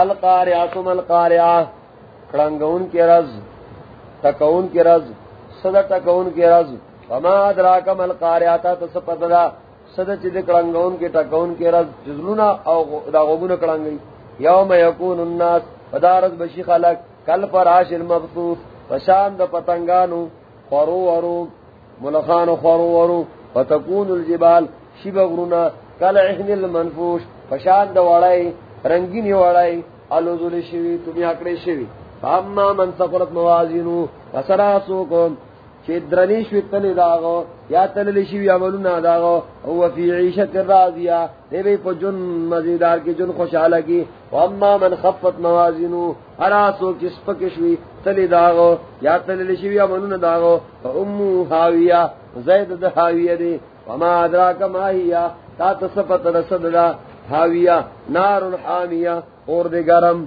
القارعہ ثم القارعہ، کڑنگون کی رز، تکون کی رز صدا تکون کی رز، وما ادراکم القارعہ، تا تسپتدا صدا چید کڑنگون کی، تکون کی رز جزلونا او دا غبون کڑنگی یوم یکون الناس ودارز بشی خلق، کل پر عاش المبطوف فشان دا پتنگانو، خورو ورو، ملخانو خورو ورو، فتکون الجبال، شیب غرونا، کل عہن المنفوش فشان دا وڑائی رنگینی وڑائی الوزول شوی تمی اکڑی شوی. فاما من سقلت موازینو وسراسو کن چی درنی شوی تلی داغو یا تلی شوی عملونا داغو او فی عیشت راضیا دے بی پا جن، مزیدار کی جن خوشحالا کی واما من خفت موازینو ارا اراسو کس پکشوی تلی داغو یا تلی شوی عملونا داغو فا امو حاویا زید دا حاویا دی وما ادراک ما تا تصفت رسد دا حاویا نار الحامیہ اور دے گرم